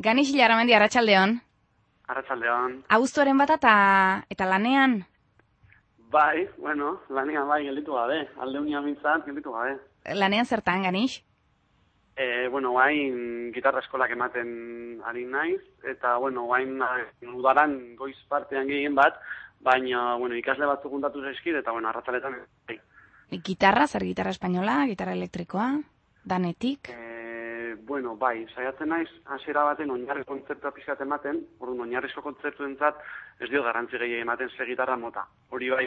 Ganix Ilarramendi, Arratxaldeon. Arratxaldeon. Auztoren bat eta, eta lanean? Bai, bueno, lanean bai, gelditu gabe. Alde unia mintzat, gelditu gabe. Lanean zertan, Ganix? E, bueno, guain gitarra eskolak ematen ari naiz, eta, bueno, guain udaran goiz partean gehien bat, baina, bueno, ikasle batzuk juntatu zaizkit, eta, bueno, arratzaletan... Bai. Gitarra, zer gitarra espainola, gitarra elektrikoa, danetik? E, bueno, bai, saiatzen naiz, hasiera baten oinarri kontzeptua pizkat ematen, orduan oinarrizko kontzeptuentzat ez dio garrantzi gehi ematen segitarra mota. Hori bai,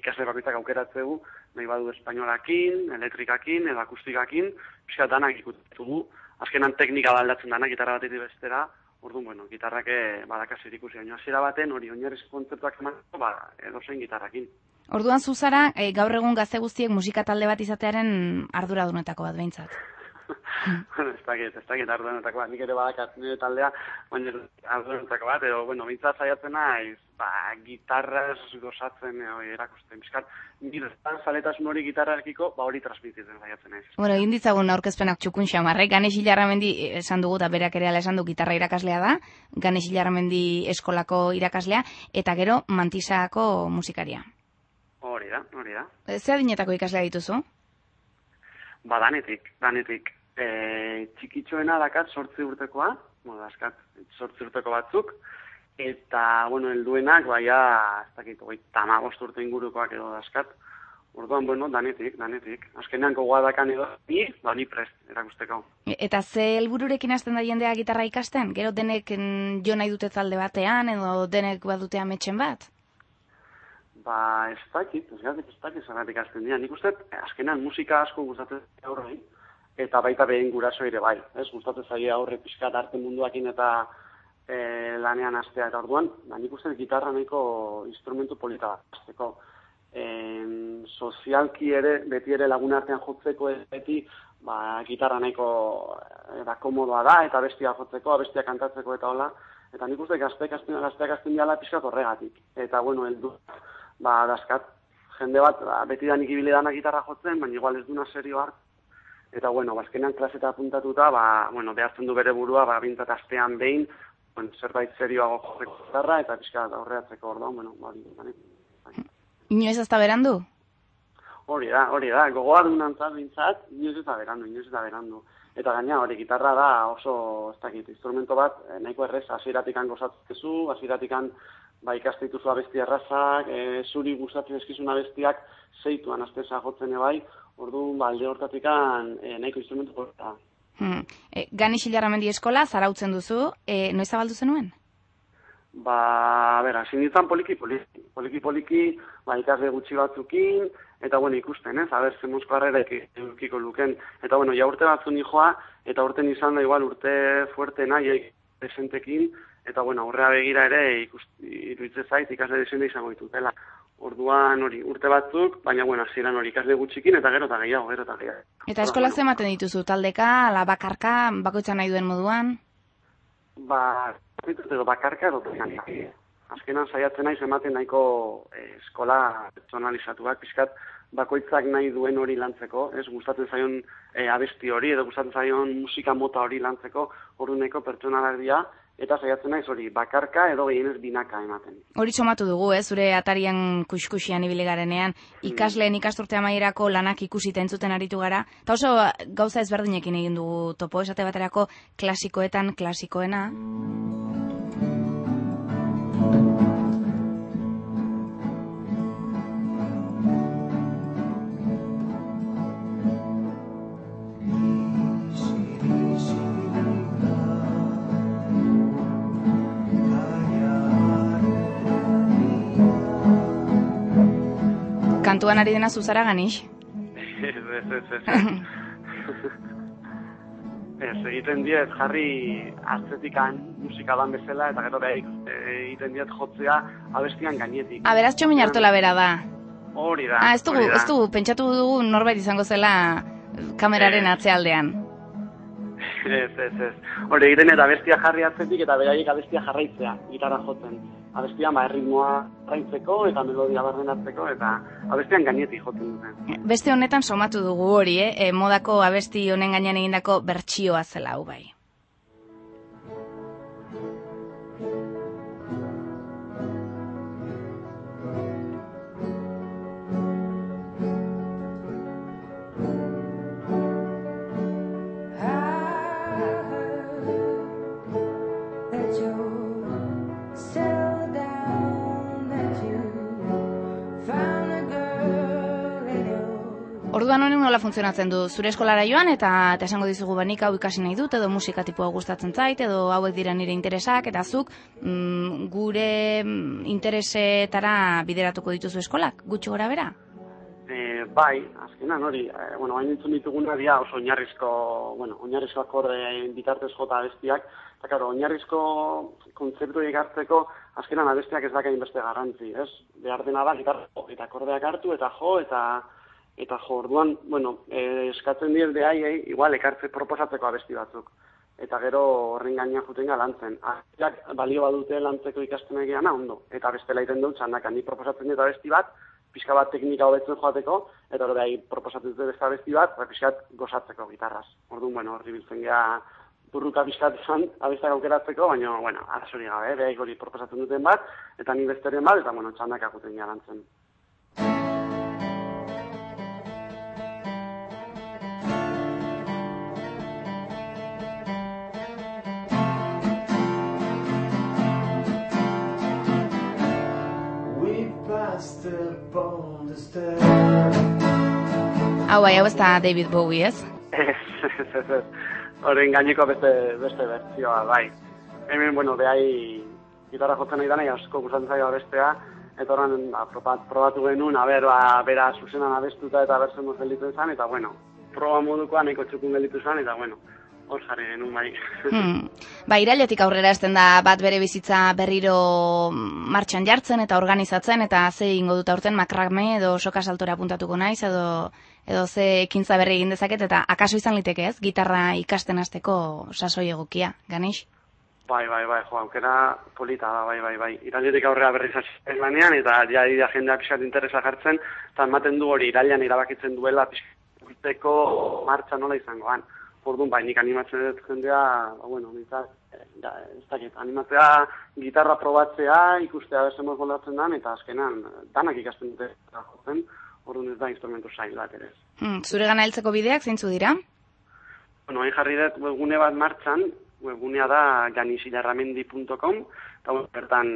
ikasle bakoitzak aukeratzegu, nahi badu espainolakin, elektrikakin, edo akustikakin, pizkat danak ikutugu. Azkenan teknika baldatzen dana gitarra batetik bestera, orduan, bueno, gitarrake badakaz ikusi. Baina hasiera baten hori oinarrizko kontzeptuak ematen, ba, edo zein gitarrakin. Orduan zuzara, e, gaur egun gazte guztiek musika talde bat izatearen arduradunetako bat behintzat. Bueno, ez dakit, ez dakit arduenetako bat, nik ere badakat nire taldea, baina arduenetako bat, edo, bueno, bintza zaiatzen naiz, ba, gitarraz gozatzen, edo, erakusten, bizkat, nire zaletasun hori gitarrarekiko, ba, hori transmititzen zaiatzen naiz. Bueno, egin ditzagun aurkezpenak txukun xamarrek, Ganes Ilarramendi esan dugu, eta berak ere esan du gitarra irakaslea da, Ganes Ilarramendi eskolako irakaslea, eta gero mantisako musikaria. Hori da, hori da. Zer dinetako ikaslea dituzu? Ba, danetik, danetik e, txikitxoena dakat sortzi urtekoa, bueno, daskat, sortzi urteko batzuk, eta, bueno, helduenak baia, ez dakit, goi, tamagost urte ingurukoak edo daskat, Orduan, bueno, danetik, danetik. Azkenean gogoa dakan edo, ni, ba, ni prest, erakusteko. Eta ze helbururekin hasten da jendea gitarra ikasten? Gero denek jo nahi dute talde batean, edo denek badute ametxen bat? Ba, ez dakit, ez dakit, ez dakit, zanatik azten dira. Nik uste, azkenean musika asko gustatzen aurrei, eta baita behin guraso ere bai. Ez, gustatzen zaie aurre pixkat arte munduakin eta e, lanean astea eta orduan, ba, nik uste gitarra nahiko instrumentu polita bat. E, sozialki ere, beti ere lagun artean jotzeko ez beti, ba, gitarra nahiko e, da komodoa da, eta bestia jotzeko, bestia kantatzeko eta hola, eta nik uste gazteak azten, gazteak azten diala pixkat horregatik. Eta, bueno, heldu, ba, dazkat, jende bat, ba, beti da nik ibile gitarra jotzen, baina igual ez duna serio hart, Eta, bueno, bazkenean klaseta apuntatuta, ba, bueno, behartzen du bere burua, ba, bintzat astean behin, bueno, zerbait serioago jorreko zarra, eta pixka horreatzeko orduan, bueno, ba, bine, bine. Inoiz ez da berandu? Hori da, hori da, gogoa dunan zat, bintzat, inoiz ez da berandu, inoiz ez da berandu. Eta gaina, hori, gitarra da oso, ez dakit, instrumento bat, eh, nahiko errez, aziratikan gozatzezu, aziratikan, ba, ikastituzu abesti errazak, e, zuri gustatzen eskizun abestiak, zeituan azteza jotzen ebai, Ordu balde hortatikan e, nahiko instrumentu porta. Hmm. E, Gani xilarramendi eskola, zarautzen duzu, e, noiz zabaldu zenuen? Ba, bera, sinitzen poliki, poliki, poliki, poliki, ba, ikasle gutxi batzukin, eta bueno, ikusten, ez, haber, zemuzko harrera ekiko luken. Eta bueno, ja urte batzu joa, eta urten izan da igual urte fuerte nahi, esentekin, eta bueno, aurrea begira ere ikusten zait ikasle desende izango ditutela. Orduan hori urte batzuk, baina bueno, hasieran hori ikasle gutxikin eta gero ta gehiago, gero ta gehiago. Eta eskola bueno, ematen dituzu taldeka, ala bakarka, bakoitza nahi duen moduan? Ba, edo bakarka edo txanak. Azkenan saiatzen naiz ematen nahiko eh, eskola personalizatuak, pixkat bakoitzak nahi duen hori lantzeko, ez gustatzen zaion eh, abesti hori edo gustatzen zaion musika mota hori lantzeko, orduaneko pertsonalak dira, eta saiatzen naiz hori bakarka edo gehienez binaka ematen. Hori somatu dugu, eh, zure atarian kuskusian ibili garenean, mm. ikasleen ikasturte amaierako lanak ikusi entzuten aritu gara, eta oso gauza ezberdinekin egin dugu topo esate baterako klasikoetan klasikoena. Kantuan ari dena zuzara ganix? Ez, ez, ez, ez. Ez, egiten diet jarri atzetikan musikalan bezala eta gero behik egiten diet jotzea abestian gainetik. Aberaz txomin hartola bera da. Hori da. Ah, ez dugu, ez dugu, pentsatu dugu norbait izango zela kameraren atzealdean. Ez, ez, ez. Hori egiten eta abestia jarri atzetik eta beraiek abestia jarraitzea, gitarra jotzen abestian ba, erritmoa raintzeko eta melodia barrenatzeko eta abestian gainetik jotzen duten. Beste honetan somatu dugu hori, eh? E, modako abesti honen gainean egindako bertsioa zela hau bai. Zugan honen nola funtzionatzen du? Zure eskolara joan eta eta esango dizugu banik hau ikasi nahi dut edo musika tipua gustatzen zait edo hauek dira nire interesak eta zuk mm, gure mm, interesetara bideratuko dituzu eskolak, gutxi gora bera? E, bai, azkenan hori, e, bueno, hain entzun dituguna dira oso oinarrizko, bueno, oinarrizko akorde bitartez jota abestiak, eta karo, oinarrizko kontzeptu egartzeko, azkenan abestiak ez dakain beste garantzi, ez? Behar dena da, gitarra, eta akordeak hartu, eta jo, eta eta jo, orduan, bueno, e, eskatzen diel behaiei, igual, ekartze proposatzeko abesti batzuk. Eta gero horren gainean juten lantzen. Ahiak balio badute lantzeko ikasten egiana, ondo. Eta beste laiten dut, txandak, ni proposatzen dut abesti bat, pixka bat teknika hobetzen joateko, eta hori behi proposatzen dut beste abesti bat, eta pixka bat gozatzeko gitarraz. Orduan, bueno, horri biltzen geha burruka pixka izan, abestak aukeratzeko, baina, bueno, arazori gabe, behai hori proposatzen duten bat, eta ni besteren bat, eta, bueno, txandak akuten lantzen. Hau bai, hau ez da David Bowie, ez? Ez, ez, ez, Horren gaineko beste, beste bertzioa, bai. Hemen, bueno, behai gitarra jotzen nahi dana, asko gustatzen zaioa bestea, eta horren ba, probatu genuen, aber, ba, bera zuzenan abestuta eta berzen moz gelditu zen, eta bueno, proba modukoa nahiko txukun gelditu zen, eta bueno, hor jarri genuen bai. Hmm. Ba, irailetik aurrera ezten da bat bere bizitza berriro martxan jartzen eta organizatzen, eta ze ingo dut aurten makrame edo soka saltora puntatuko naiz, edo, edo ze ekintza berri egin dezaket, eta akaso izan liteke ez, gitarra ikasten hasteko sasoi egokia, ganix? Bai, bai, bai, jo, aukera polita da, bai, bai, bai. Irailetik aurrera berri zatzen lanean, eta ja, ja jendea pixat interesa jartzen, eta ematen du hori irailean irabakitzen duela pixat martxa nola izangoan. Orduan, bai, nik animatzen dut jendea, ba, bueno, nintzat, da, ez dakit, animatzea, gitarra probatzea, ikustea beste moz moldatzen dan, eta azkenan, danak ikasten dute jotzen, orduan ez da instrumentu zail bat ere. Hmm, zure gana heltzeko bideak zeintzu dira? Bueno, hain jarri dut webgune bat martxan, webgunea da janisilarramendi.com, eta bertan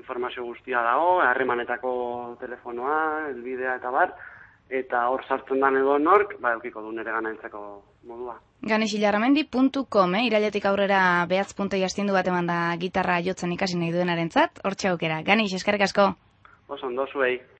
informazio guztia dago, harremanetako telefonoa, elbidea eta bar, eta hor sartzen dan edo nork, ba, eukiko du nire gana modua. Ganesilarramendi.com, eh? irailetik aurrera behatz punta jastindu bat eman da gitarra jotzen ikasi nahi duenaren zat, hor txaukera. Ganes, eskarrik asko. Oso, ondo zuei.